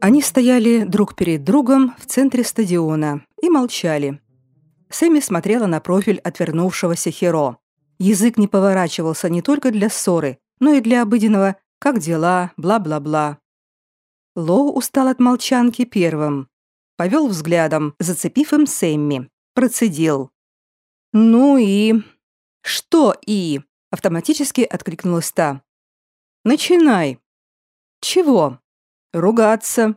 Они стояли друг перед другом в центре стадиона и молчали. Сэмми смотрела на профиль отвернувшегося Хиро. Язык не поворачивался не только для ссоры, но и для обыденного «как дела?», бла-бла-бла. Лоу устал от молчанки первым. Повел взглядом, зацепив им Сэмми. Процедил. «Ну и...» «Что и?» — автоматически откликнулась та. «Начинай». «Чего?» «Ругаться».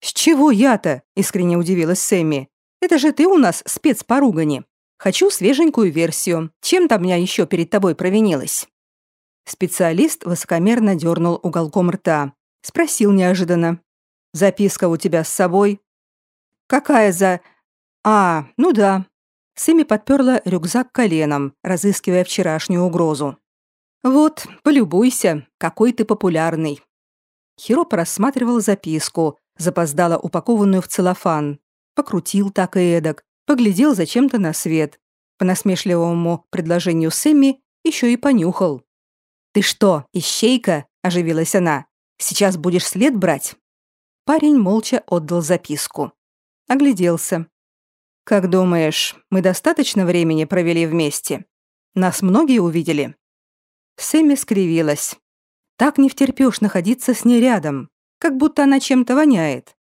«С чего я-то?» — искренне удивилась Сэмми. «Это же ты у нас спец по ругани. Хочу свеженькую версию. Чем там я еще перед тобой провинилась?» Специалист высокомерно дернул уголком рта. Спросил неожиданно. «Записка у тебя с собой?» «Какая за...» «А, ну да». Сэмми подперла рюкзак коленом, разыскивая вчерашнюю угрозу. «Вот, полюбуйся, какой ты популярный. Хиро рассматривал записку, запоздало упакованную в целлофан. Покрутил так и эдак, поглядел зачем-то на свет. По насмешливому предложению Сэмми еще и понюхал. «Ты что, ищейка?» – оживилась она. «Сейчас будешь след брать?» Парень молча отдал записку. Огляделся. «Как думаешь, мы достаточно времени провели вместе? Нас многие увидели?» Сэмми скривилась. Так не втерпёшь находиться с ней рядом, как будто она чем-то воняет.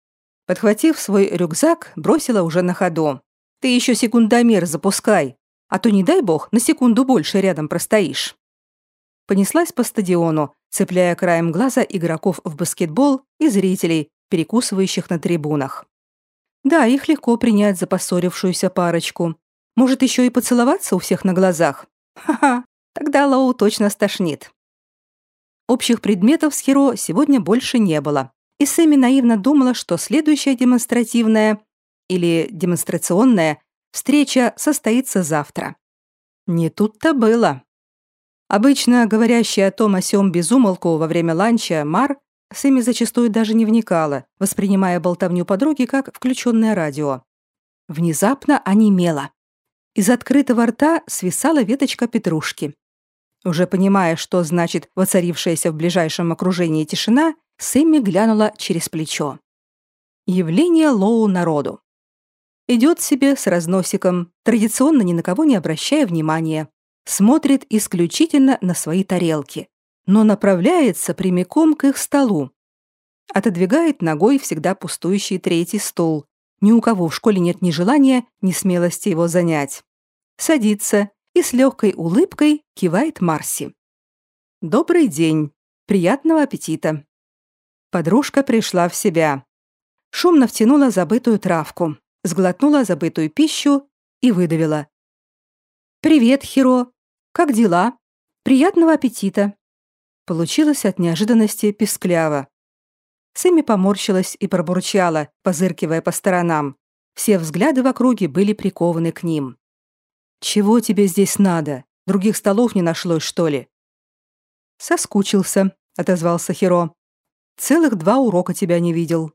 Подхватив свой рюкзак, бросила уже на ходу. «Ты еще секундомер запускай, а то, не дай бог, на секунду больше рядом простоишь». Понеслась по стадиону, цепляя краем глаза игроков в баскетбол и зрителей, перекусывающих на трибунах. Да, их легко принять за поссорившуюся парочку. Может, еще и поцеловаться у всех на глазах? Ха-ха, тогда Лоу точно стошнит. Общих предметов с Хиро сегодня больше не было. И Сэмми наивно думала, что следующая демонстративная или демонстрационная встреча состоится завтра. Не тут-то было. Обычно говорящая о том о сём безумолку во время ланча Мар Сэмми зачастую даже не вникала, воспринимая болтовню подруги как включенное радио. Внезапно онемела. Из открытого рта свисала веточка петрушки. Уже понимая, что значит воцарившаяся в ближайшем окружении тишина, Сэмми глянула через плечо. Явление Лоу народу. Идет себе с разносиком, традиционно ни на кого не обращая внимания. Смотрит исключительно на свои тарелки, но направляется прямиком к их столу. Отодвигает ногой всегда пустующий третий стул. Ни у кого в школе нет ни желания, ни смелости его занять. Садится, и с легкой улыбкой кивает Марси. «Добрый день. Приятного аппетита». Подружка пришла в себя. Шумно втянула забытую травку, сглотнула забытую пищу и выдавила. «Привет, Хиро. Как дела? Приятного аппетита». Получилось от неожиданности пескляво. Сэмми поморщилась и пробурчала, позыркивая по сторонам. Все взгляды в округе были прикованы к ним. «Чего тебе здесь надо? Других столов не нашлось, что ли?» «Соскучился», — отозвался Хиро. «Целых два урока тебя не видел».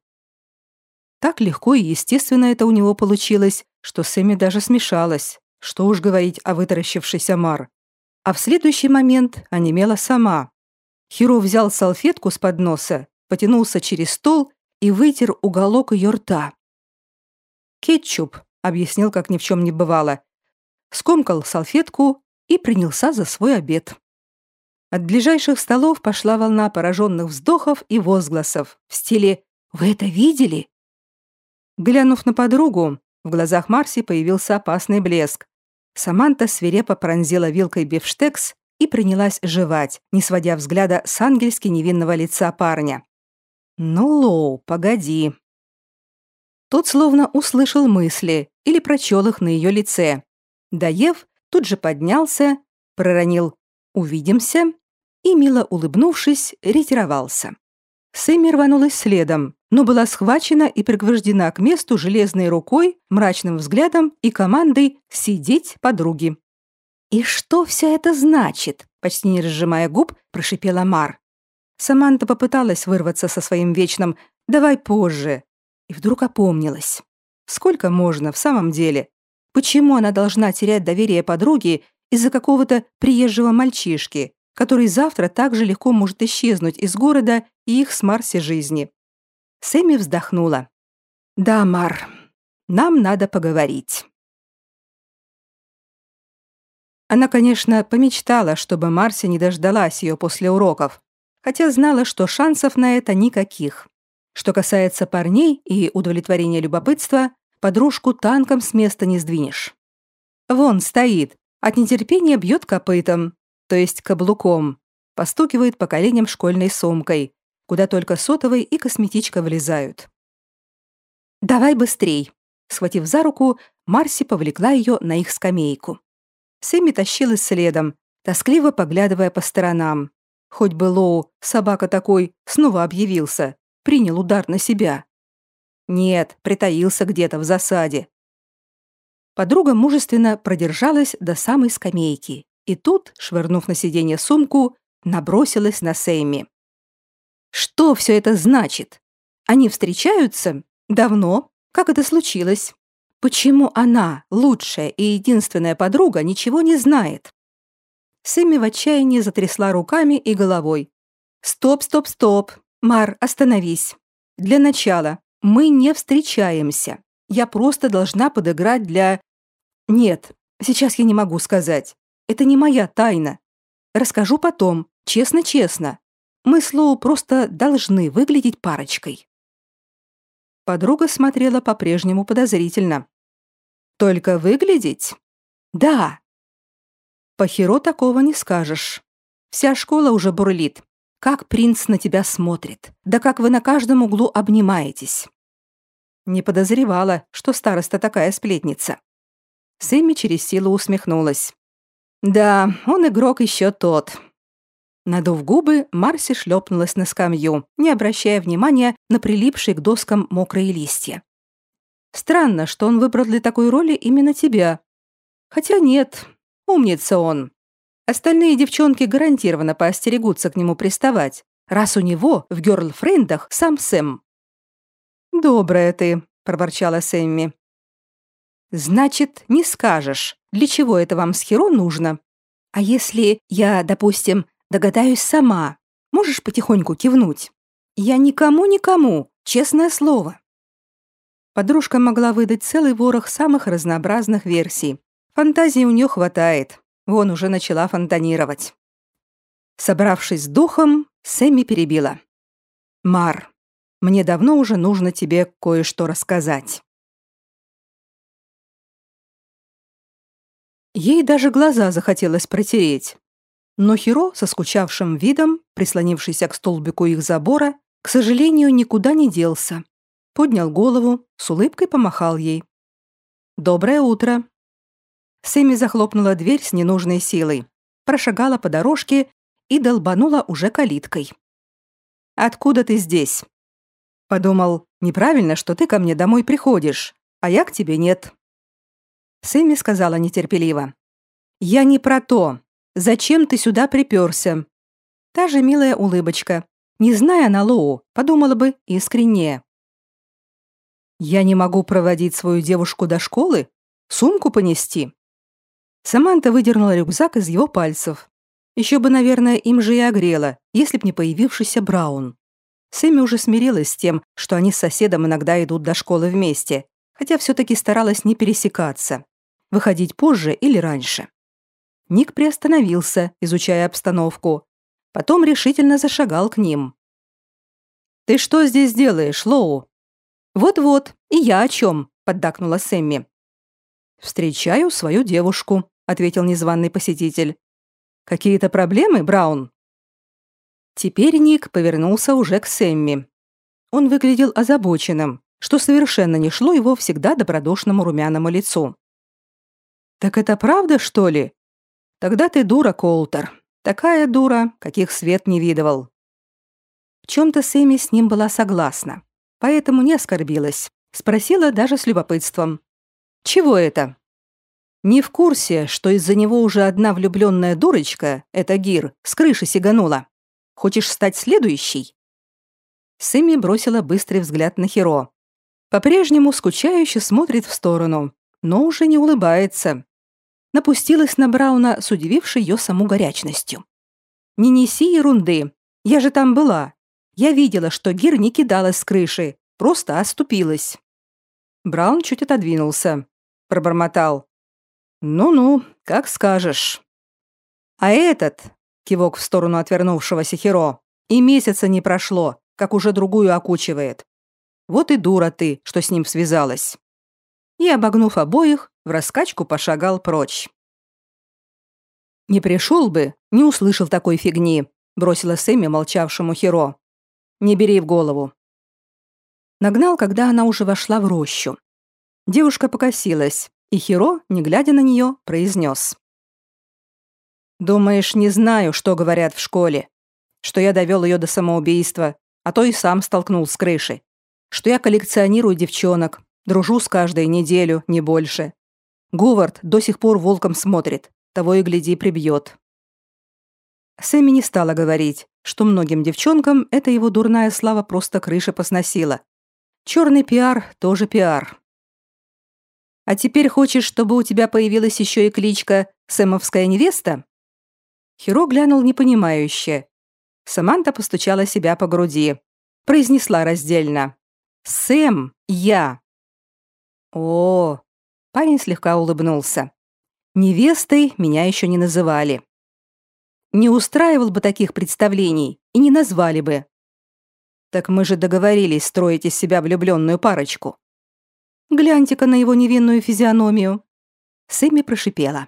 Так легко и естественно это у него получилось, что Сэмми даже смешалась. Что уж говорить о вытаращившейся Мар. А в следующий момент онемела сама. Хиро взял салфетку с подноса, потянулся через стол и вытер уголок ее рта. «Кетчуп», — объяснил, как ни в чем не бывало, скомкал салфетку и принялся за свой обед. От ближайших столов пошла волна пораженных вздохов и возгласов в стиле «Вы это видели?». Глянув на подругу, в глазах Марси появился опасный блеск. Саманта свирепо пронзила вилкой бифштекс и принялась жевать, не сводя взгляда с ангельски невинного лица парня. «Ну, Лоу, погоди». Тот словно услышал мысли или прочел их на ее лице Доев, тут же поднялся, проронил «Увидимся» и, мило улыбнувшись, ретировался. Сэмми рванулась следом, но была схвачена и пригвождена к месту железной рукой, мрачным взглядом и командой «сидеть подруги». «И что все это значит?» – почти не разжимая губ, прошипела Мар. Саманта попыталась вырваться со своим вечным «давай позже» и вдруг опомнилась. Сколько можно в самом деле? Почему она должна терять доверие подруги из-за какого-то приезжего мальчишки, который завтра так же легко может исчезнуть из города и их с Марси жизни? Сэмми вздохнула. «Да, Мар, нам надо поговорить». Она, конечно, помечтала, чтобы Марси не дождалась ее после уроков, хотя знала, что шансов на это никаких. Что касается парней и удовлетворения любопытства, подружку танком с места не сдвинешь. Вон стоит, от нетерпения бьет копытом, то есть каблуком, постукивает по коленям школьной сумкой, куда только сотовый и косметичка влезают. «Давай быстрей!» Схватив за руку, Марси повлекла ее на их скамейку. Сэмми тащилась следом, тоскливо поглядывая по сторонам. Хоть бы Лоу, собака такой, снова объявился, принял удар на себя. Нет, притаился где-то в засаде. Подруга мужественно продержалась до самой скамейки и тут, швырнув на сиденье сумку, набросилась на Сэмми. «Что все это значит? Они встречаются? Давно? Как это случилось? Почему она, лучшая и единственная подруга, ничего не знает?» Сэмми в отчаянии затрясла руками и головой. «Стоп, стоп, стоп! Мар, остановись! Для начала, мы не встречаемся. Я просто должна подыграть для... Нет, сейчас я не могу сказать. Это не моя тайна. Расскажу потом, честно-честно. Мы с Лоу просто должны выглядеть парочкой. Подруга смотрела по-прежнему подозрительно. Только выглядеть? Да. По Хиро такого не скажешь. Вся школа уже бурлит. Как принц на тебя смотрит. Да как вы на каждом углу обнимаетесь. Не подозревала, что староста такая сплетница. Сэмми через силу усмехнулась. Да, он игрок еще тот. Надув губы, Марси шлепнулась на скамью, не обращая внимания на прилипшие к доскам мокрые листья. Странно, что он выбрал для такой роли именно тебя. Хотя нет, умница он. Остальные девчонки гарантированно поостерегутся к нему приставать, раз у него в гёрлфрендах сам Сэм. «Добрая ты», — проворчала Сэмми. «Значит, не скажешь, для чего это вам с Хиро нужно? А если я, допустим, догадаюсь сама, можешь потихоньку кивнуть? Я никому-никому, честное слово». Подружка могла выдать целый ворох самых разнообразных версий. Фантазии у нее хватает. Вон уже начала фонтанировать. Собравшись с духом, Сэмми перебила. «Мар, мне давно уже нужно тебе кое-что рассказать». Ей даже глаза захотелось протереть. Но Хиро, со скучавшим видом, прислонившийся к столбику их забора, к сожалению, никуда не делся. Поднял голову, с улыбкой помахал ей. «Доброе утро!» Сэмми захлопнула дверь с ненужной силой, прошагала по дорожке и долбанула уже калиткой. «Откуда ты здесь?» Подумал, неправильно, что ты ко мне домой приходишь, а я к тебе нет. Сэмми сказала нетерпеливо. Я не про то. Зачем ты сюда приперся? Та же милая улыбочка. Не зная на Лоу, подумала бы искренне. Я не могу проводить свою девушку до школы? Сумку понести? Саманта выдернула рюкзак из его пальцев. Еще бы, наверное, им же и огрела, если б не появившийся Браун. Сэмми уже смирилась с тем, что они с соседом иногда идут до школы вместе, хотя все-таки старалась не пересекаться, выходить позже или раньше. Ник приостановился, изучая обстановку, потом решительно зашагал к ним. «Ты что здесь делаешь, Лоу?» «Вот-вот, и я о чем», — поддакнула Сэмми. «Встречаю свою девушку», — ответил незваный посетитель. «Какие-то проблемы, Браун?» Теперь Ник повернулся уже к Сэмми. Он выглядел озабоченным, что совершенно не шло его всегда добродушному румяному лицу. «Так это правда, что ли? Тогда ты дура, Колтер. Такая дура, каких свет не видывал». В чем-то Сэмми с ним была согласна, поэтому не оскорбилась. Спросила даже с любопытством. «Чего это?» Не в курсе, что из-за него уже одна влюбленная дурочка, эта Гир, с крыши сиганула. Хочешь стать следующей?» Сэмми бросила быстрый взгляд на Хиро. По-прежнему скучающе смотрит в сторону, но уже не улыбается. Напустилась на Брауна с удивившей ее саму горячностью. «Не неси ерунды. Я же там была. Я видела, что Гир не кидалась с крыши, просто оступилась». Браун чуть отодвинулся. Пробормотал. «Ну-ну, как скажешь». «А этот...» — кивок в сторону отвернувшегося Хиро. «И месяца не прошло, как уже другую окучивает. Вот и дура ты, что с ним связалась». И, обогнув обоих, в раскачку пошагал прочь. «Не пришел бы, не услышал такой фигни», — бросила Сэмми молчавшему Хиро. «Не бери в голову». Нагнал, когда она уже вошла в рощу. Девушка покосилась, и Хиро, не глядя на нее, произнес. «Думаешь, не знаю, что говорят в школе? Что я довел ее до самоубийства, а то и сам столкнул с крыши. Что я коллекционирую девчонок, дружу с каждой неделю, не больше. Говард до сих пор волком смотрит, того и гляди прибьет». Сэмми не стала говорить, что многим девчонкам эта его дурная слава просто крыша посносила. Черный пиар тоже пиар. А теперь хочешь, чтобы у тебя появилась еще и кличка «Сэмовская невеста»?» Хиро глянул непонимающе. Саманта постучала себя по груди. Произнесла раздельно. «Сэм, я». «О!» Парень слегка улыбнулся. «Невестой меня еще не называли. Не устраивал бы таких представлений и не назвали бы. Так мы же договорились строить из себя влюбленную парочку. Гляньте-ка на его невинную физиономию». Сэмми прошипела.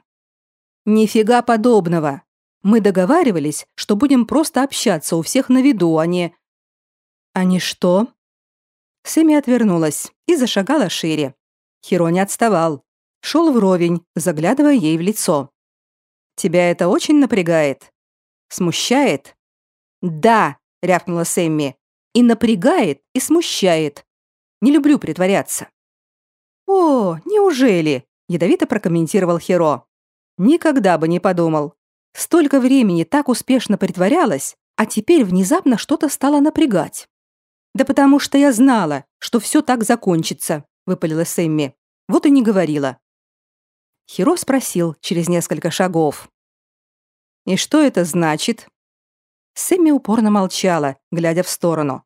«Нифига подобного. Мы договаривались, что будем просто общаться у всех на виду, а не...» «А не что?» Сэмми отвернулась и зашагала шире. Хиро не отставал. Шел вровень, заглядывая ей в лицо. «Тебя это очень напрягает? Смущает?» «Да!» — рявкнула Сэмми. «И напрягает, и смущает. Не люблю притворяться». «О, неужели?» – ядовито прокомментировал Хиро. «Никогда бы не подумал. Столько времени так успешно притворялась, а теперь внезапно что-то стало напрягать». «Да потому что я знала, что все так закончится», – выпалила Сэмми. «Вот и не говорила». Хиро спросил через несколько шагов. «И что это значит?» Сэмми упорно молчала, глядя в сторону.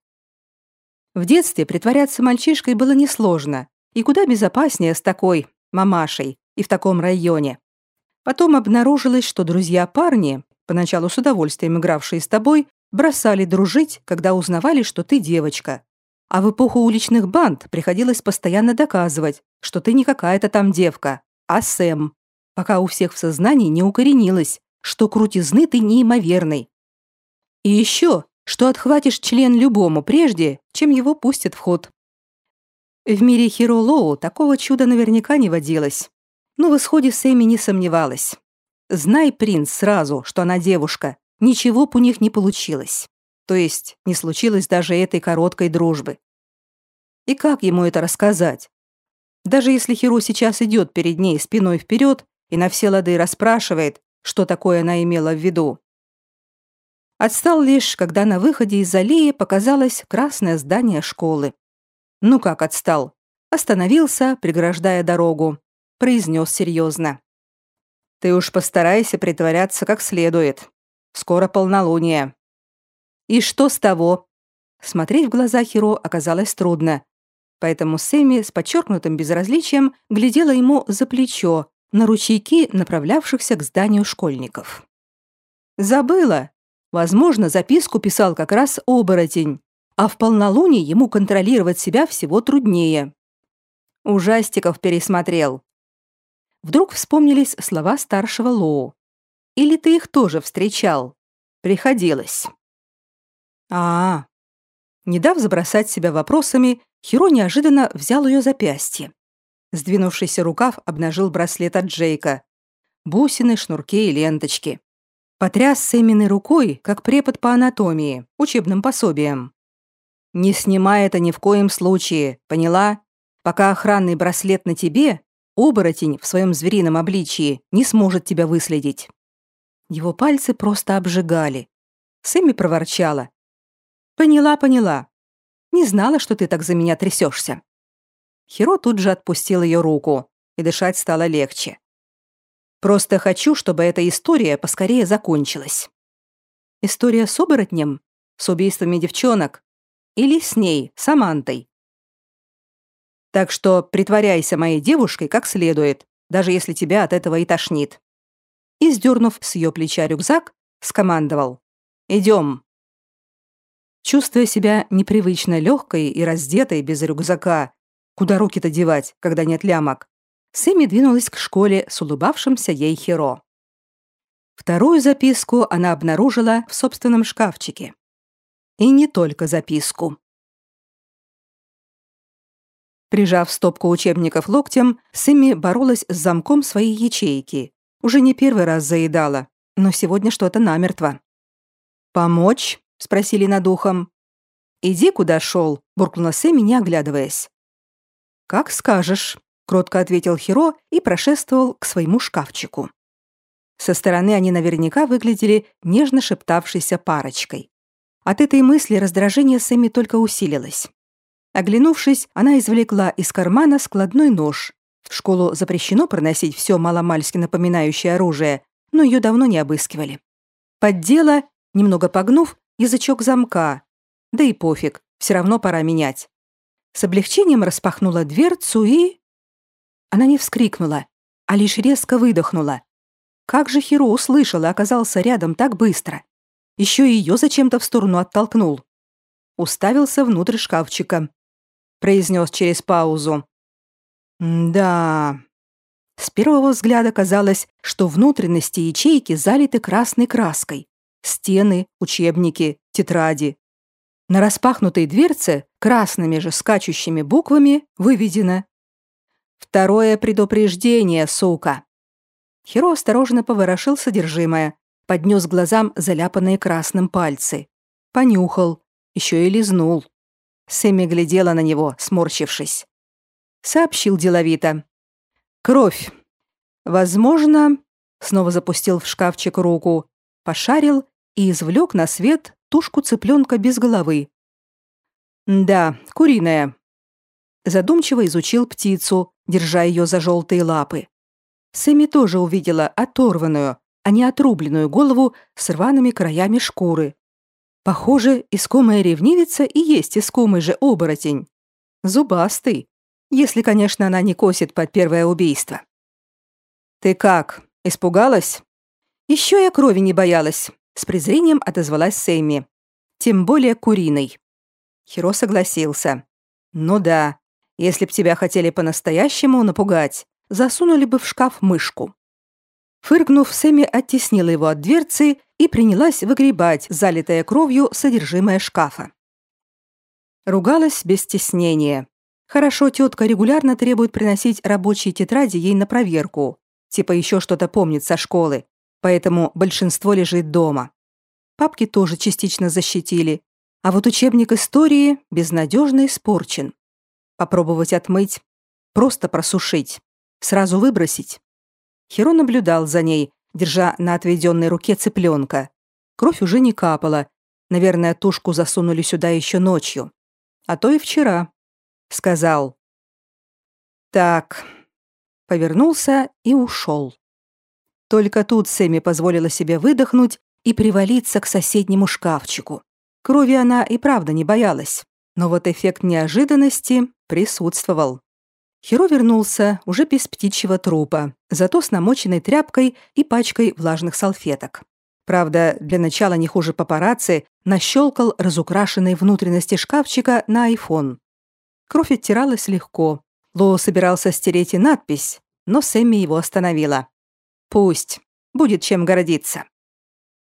В детстве притворяться мальчишкой было несложно, и куда безопаснее с такой мамашей и в таком районе. Потом обнаружилось, что друзья-парни, поначалу с удовольствием игравшие с тобой, бросали дружить, когда узнавали, что ты девочка. А в эпоху уличных банд приходилось постоянно доказывать, что ты не какая-то там девка, а Сэм, пока у всех в сознании не укоренилось, что крутизны ты неимоверный. И еще, что отхватишь член любому прежде, чем его пустят в ход. В мире Хиро такого чуда наверняка не водилось. Но в исходе Сэмми не сомневалась. Знай, принц, сразу, что она девушка, ничего б у них не получилось. То есть не случилось даже этой короткой дружбы. И как ему это рассказать? Даже если Хиро сейчас идет перед ней спиной вперед и на все лады расспрашивает, что такое она имела в виду. Отстал лишь, когда на выходе из аллеи показалось красное здание школы. Ну как отстал? Остановился, преграждая дорогу. Произнес серьезно. Ты уж постарайся притворяться как следует. Скоро полнолуние. И что с того? Смотреть в глаза Хиро оказалось трудно. Поэтому Сэмми с подчеркнутым безразличием глядела ему за плечо на ручейки, направлявшихся к зданию школьников. Забыла. Возможно, записку писал как раз оборотень а в полнолуние ему контролировать себя всего труднее. Ужастиков пересмотрел. Вдруг вспомнились слова старшего Лоу. Или ты их тоже встречал? Приходилось. А, -а, -а. Не дав забросать себя вопросами, Хиро неожиданно взял ее запястье. Сдвинувшийся рукав обнажил браслет от Джейка. Бусины, шнурки и ленточки. Потряс Сэминой рукой, как препод по анатомии, учебным пособием. Не снимай это ни в коем случае, поняла? Пока охранный браслет на тебе, оборотень в своем зверином обличии не сможет тебя выследить. Его пальцы просто обжигали. Сэмми проворчала. «Поняла, поняла. Не знала, что ты так за меня трясешься». Хиро тут же отпустил ее руку, и дышать стало легче. «Просто хочу, чтобы эта история поскорее закончилась». «История с оборотнем? С убийствами девчонок? Или с ней, с Амантой?» Так что притворяйся моей девушкой как следует, даже если тебя от этого и тошнит. И, сдернув с ее плеча рюкзак, скомандовал. «Идем». Чувствуя себя непривычно легкой и раздетой без рюкзака, куда руки-то девать, когда нет лямок, Сэмми двинулась к школе с улыбавшимся ей Херо. Вторую записку она обнаружила в собственном шкафчике. И не только записку. Прижав стопку учебников локтем, Сэмми боролась с замком своей ячейки. Уже не первый раз заедала, но сегодня что-то намертво. «Помочь?» — спросили над ухом. «Иди, куда шел», — буркнула Сэмми, не оглядываясь. «Как скажешь», — кротко ответил Хиро и прошествовал к своему шкафчику. Со стороны они наверняка выглядели нежно шептавшейся парочкой. От этой мысли раздражение Сэмми только усилилось. Оглянувшись, она извлекла из кармана складной нож. В школу запрещено проносить все маломальски напоминающее оружие, но ее давно не обыскивали. Поддела, немного погнув, язычок замка. Да и пофиг, все равно пора менять. С облегчением распахнула дверцу и... Она не вскрикнула, а лишь резко выдохнула. Как же Хиро услышал и оказался рядом так быстро. Еще и ее зачем-то в сторону оттолкнул. Уставился внутрь шкафчика произнес через паузу. «Да...» С первого взгляда казалось, что внутренности ячейки залиты красной краской. Стены, учебники, тетради. На распахнутой дверце красными же скачущими буквами выведено «Второе предупреждение, сука!» Хиро осторожно поворошил содержимое, поднес глазам заляпанные красным пальцы. Понюхал, еще и лизнул. Сэмми глядела на него, сморщившись. Сообщил деловито. «Кровь. Возможно...» Снова запустил в шкафчик руку, пошарил и извлек на свет тушку цыпленка без головы. «Да, куриная». Задумчиво изучил птицу, держа ее за желтые лапы. Сэмми тоже увидела оторванную, а не отрубленную голову с рваными краями шкуры. Похоже, искомая ревнивица и есть искомый же оборотень. Зубастый. Если, конечно, она не косит под первое убийство. «Ты как, испугалась?» «Еще я крови не боялась», — с презрением отозвалась Сэмми. «Тем более куриной». Хиро согласился. «Ну да, если б тебя хотели по-настоящему напугать, засунули бы в шкаф мышку». Фыркнув, Сэмми оттеснила его от дверцы и принялась выгребать залитое кровью содержимое шкафа. Ругалась без стеснения. Хорошо, тетка регулярно требует приносить рабочие тетради ей на проверку. Типа еще что-то помнит со школы. Поэтому большинство лежит дома. Папки тоже частично защитили. А вот учебник истории безнадежно испорчен. Попробовать отмыть. Просто просушить. Сразу выбросить. Хиро наблюдал за ней, держа на отведенной руке цыпленка. Кровь уже не капала. Наверное, тушку засунули сюда еще ночью. А то и вчера. Сказал. Так. Повернулся и ушел. Только тут Сэмми позволила себе выдохнуть и привалиться к соседнему шкафчику. Крови она и правда не боялась, но вот эффект неожиданности присутствовал. Хиро вернулся уже без птичьего трупа, зато с намоченной тряпкой и пачкой влажных салфеток. Правда, для начала не хуже папарацци нащелкал разукрашенные внутренности шкафчика на айфон. Кровь оттиралась легко. Ло собирался стереть и надпись, но Сэмми его остановила. «Пусть. Будет чем гордиться».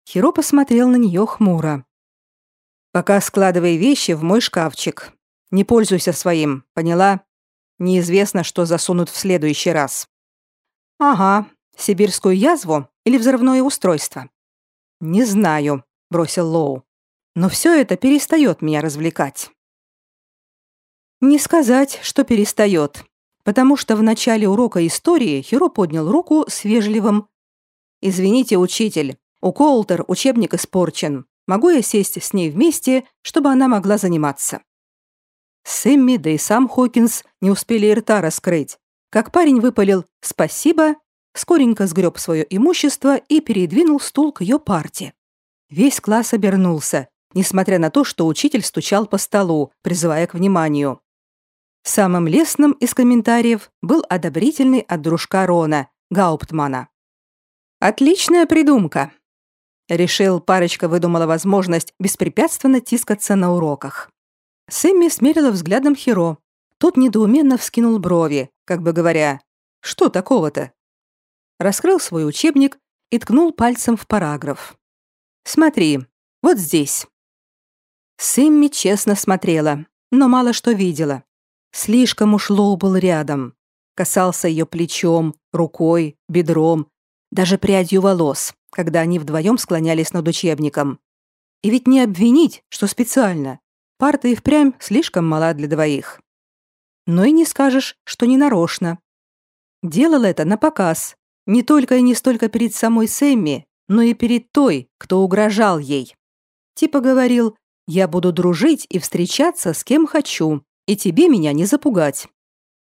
Хиро посмотрел на нее хмуро. «Пока складывай вещи в мой шкафчик. Не пользуйся своим, поняла?» Неизвестно, что засунут в следующий раз. Ага, сибирскую язву или взрывное устройство? Не знаю, бросил Лоу. Но все это перестает меня развлекать. Не сказать, что перестает, потому что в начале урока истории Хиро поднял руку с вежливым «Извините, учитель, у Коултер учебник испорчен. Могу я сесть с ней вместе, чтобы она могла заниматься?» Сэмми, да и сам Хокинс не успели и рта раскрыть, как парень выпалил «спасибо», скоренько сгреб свое имущество и передвинул стул к ее парте. Весь класс обернулся, несмотря на то, что учитель стучал по столу, призывая к вниманию. Самым лестным из комментариев был одобрительный от дружка Рона, Гауптмана. «Отличная придумка!» Решил, парочка выдумала возможность беспрепятственно тискаться на уроках. Сэмми смерила взглядом Хиро. Тот недоуменно вскинул брови, как бы говоря, «Что такого-то?» Раскрыл свой учебник и ткнул пальцем в параграф. «Смотри, вот здесь». Сэмми честно смотрела, но мало что видела. Слишком уж Лоу был рядом. Касался ее плечом, рукой, бедром, даже прядью волос, когда они вдвоем склонялись над учебником. И ведь не обвинить, что специально. Парта и впрямь слишком мала для двоих. Но и не скажешь, что не нарочно. Делал это на показ, не только и не столько перед самой Сэмми, но и перед той, кто угрожал ей. Типа говорил, я буду дружить и встречаться с кем хочу, и тебе меня не запугать.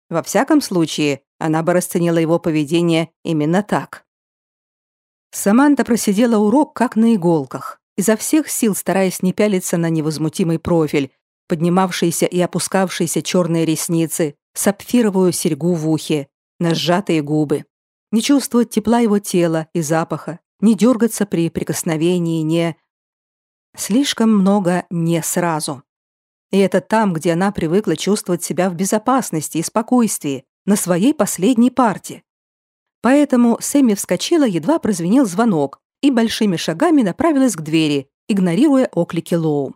Во всяком случае, она бы расценила его поведение именно так. Саманта просидела урок как на иголках, изо всех сил стараясь не пялиться на невозмутимый профиль, поднимавшиеся и опускавшиеся черные ресницы, сапфировую серьгу в ухе, на сжатые губы. Не чувствовать тепла его тела и запаха, не дергаться при прикосновении, не... Слишком много «не сразу». И это там, где она привыкла чувствовать себя в безопасности и спокойствии, на своей последней парте. Поэтому Сэмми вскочила, едва прозвенел звонок, и большими шагами направилась к двери, игнорируя оклики Лоу.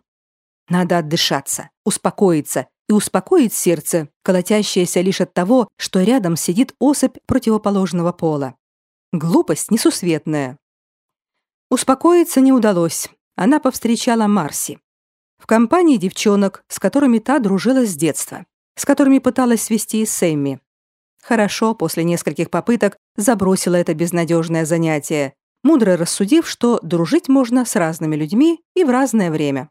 Надо отдышаться, успокоиться и успокоить сердце, колотящееся лишь от того, что рядом сидит особь противоположного пола. Глупость несусветная. Успокоиться не удалось. Она повстречала Марси. В компании девчонок, с которыми та дружила с детства, с которыми пыталась свести и Сэмми. Хорошо, после нескольких попыток забросила это безнадежное занятие, мудро рассудив, что дружить можно с разными людьми и в разное время.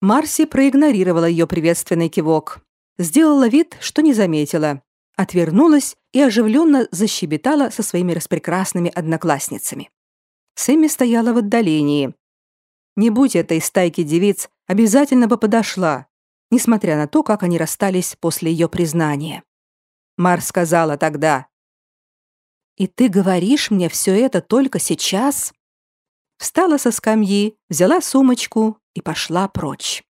Марси проигнорировала ее приветственный кивок, сделала вид, что не заметила, отвернулась и оживленно защебетала со своими распрекрасными одноклассницами. Сэмми стояла в отдалении. Не будь этой стайки девиц, обязательно бы подошла, несмотря на то, как они расстались после ее признания. Мар сказала тогда. «И ты говоришь мне все это только сейчас?» Встала со скамьи, взяла сумочку и пошла прочь.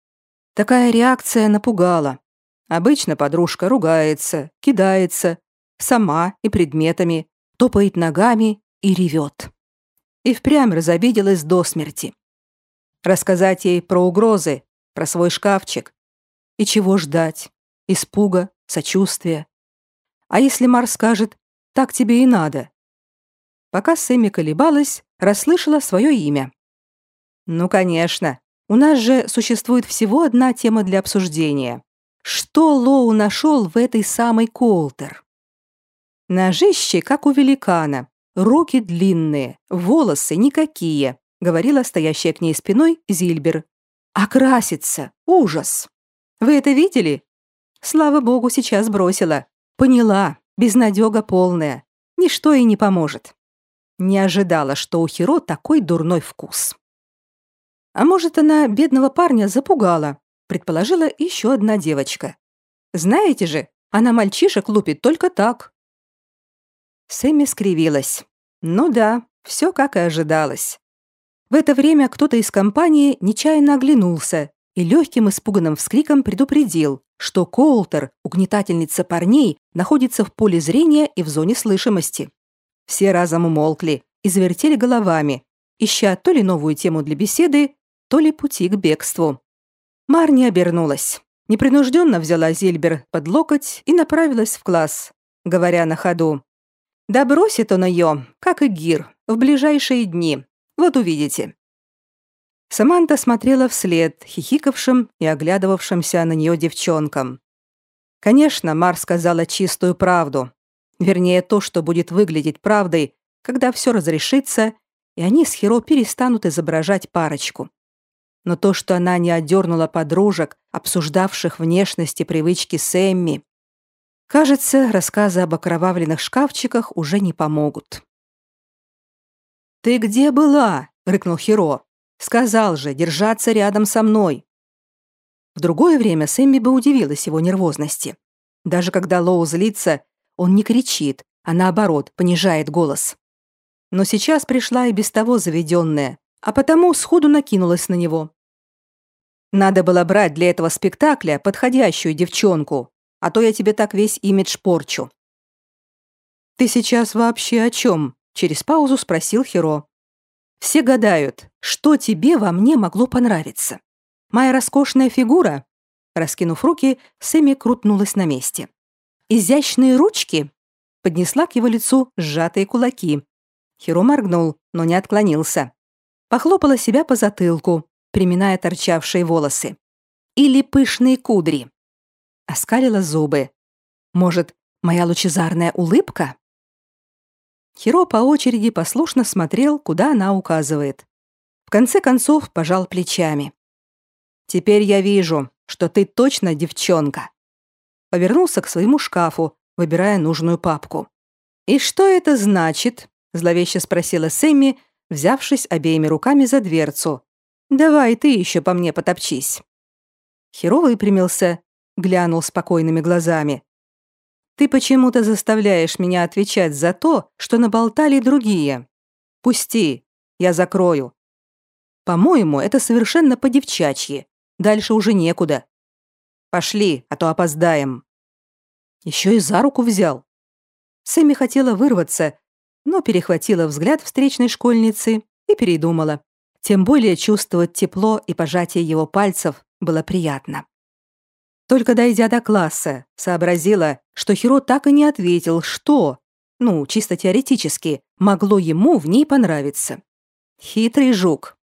Такая реакция напугала. Обычно подружка ругается, кидается, сама и предметами, топает ногами и ревет. И впрямь разобиделась до смерти. Рассказать ей про угрозы, про свой шкафчик. И чего ждать? Испуга, сочувствия. А если Мар скажет «так тебе и надо»? Пока Сэмми колебалась, расслышала свое имя. Ну, конечно, у нас же существует всего одна тема для обсуждения. Что Лоу нашел в этой самой Колтер? Ножище, как у великана, руки длинные, волосы никакие, говорила стоящая к ней спиной Зильбер. А красится, ужас. Вы это видели? Слава богу, сейчас бросила. Поняла, безнадега полная. Ничто ей не поможет. Не ожидала, что у Хиро такой дурной вкус. А может, она бедного парня запугала, предположила еще одна девочка. Знаете же, она мальчишек лупит только так. Сэмми скривилась. Ну да, все как и ожидалось. В это время кто-то из компании нечаянно оглянулся и легким испуганным вскриком предупредил, что Коултер, угнетательница парней, находится в поле зрения и в зоне слышимости. Все разом умолкли и завертели головами, ища то ли новую тему для беседы, то ли пути к бегству. Марни обернулась. Непринужденно взяла Зильбер под локоть и направилась в класс, говоря на ходу. «Да бросит он ее, как и Гир, в ближайшие дни. Вот увидите». Саманта смотрела вслед хихикавшим и оглядывавшимся на нее девчонкам. Конечно, Мар сказала чистую правду. Вернее, то, что будет выглядеть правдой, когда все разрешится, и они с Хиро перестанут изображать парочку. но то, что она не отдернула подружек, обсуждавших внешность и привычки Сэмми, кажется, рассказы об окровавленных шкафчиках уже не помогут. «Ты где была?» — рыкнул Хиро. «Сказал же, держаться рядом со мной». В другое время Сэмми бы удивилась его нервозности. Даже когда Лоу злится, он не кричит, а наоборот, понижает голос. Но сейчас пришла и без того заведенная, а потому сходу накинулась на него. Надо было брать для этого спектакля подходящую девчонку, а то я тебе так весь имидж порчу. Ты сейчас вообще о чем? Через паузу спросил Хиро. Все гадают, что тебе во мне могло понравиться. Моя роскошная фигура? Раскинув руки, Сэмми крутнулась на месте. Изящные ручки? Поднесла к его лицу сжатые кулаки. Хиро моргнул, но не отклонился похлопала себя по затылку, приминая торчавшие волосы. Или пышные кудри. Оскалила зубы. Может, моя лучезарная улыбка? Хиро по очереди послушно смотрел, куда она указывает. В конце концов пожал плечами. «Теперь я вижу, что ты точно девчонка». Повернулся к своему шкафу, выбирая нужную папку. «И что это значит?» – зловеще спросила Сэмми, взявшись обеими руками за дверцу. «Давай ты еще по мне потопчись». Херо выпрямился, глянул спокойными глазами. «Ты почему-то заставляешь меня отвечать за то, что наболтали другие. Пусти, я закрою. По-моему, это совершенно по-девчачьи. Дальше уже некуда. Пошли, а то опоздаем». Еще и за руку взял. Сэмми хотела вырваться, но перехватила взгляд встречной школьницы и передумала. Тем более чувствовать тепло и пожатие его пальцев было приятно. Только дойдя до класса, сообразила, что Хиро так и не ответил, что, ну, чисто теоретически, могло ему в ней понравиться. Хитрый жук.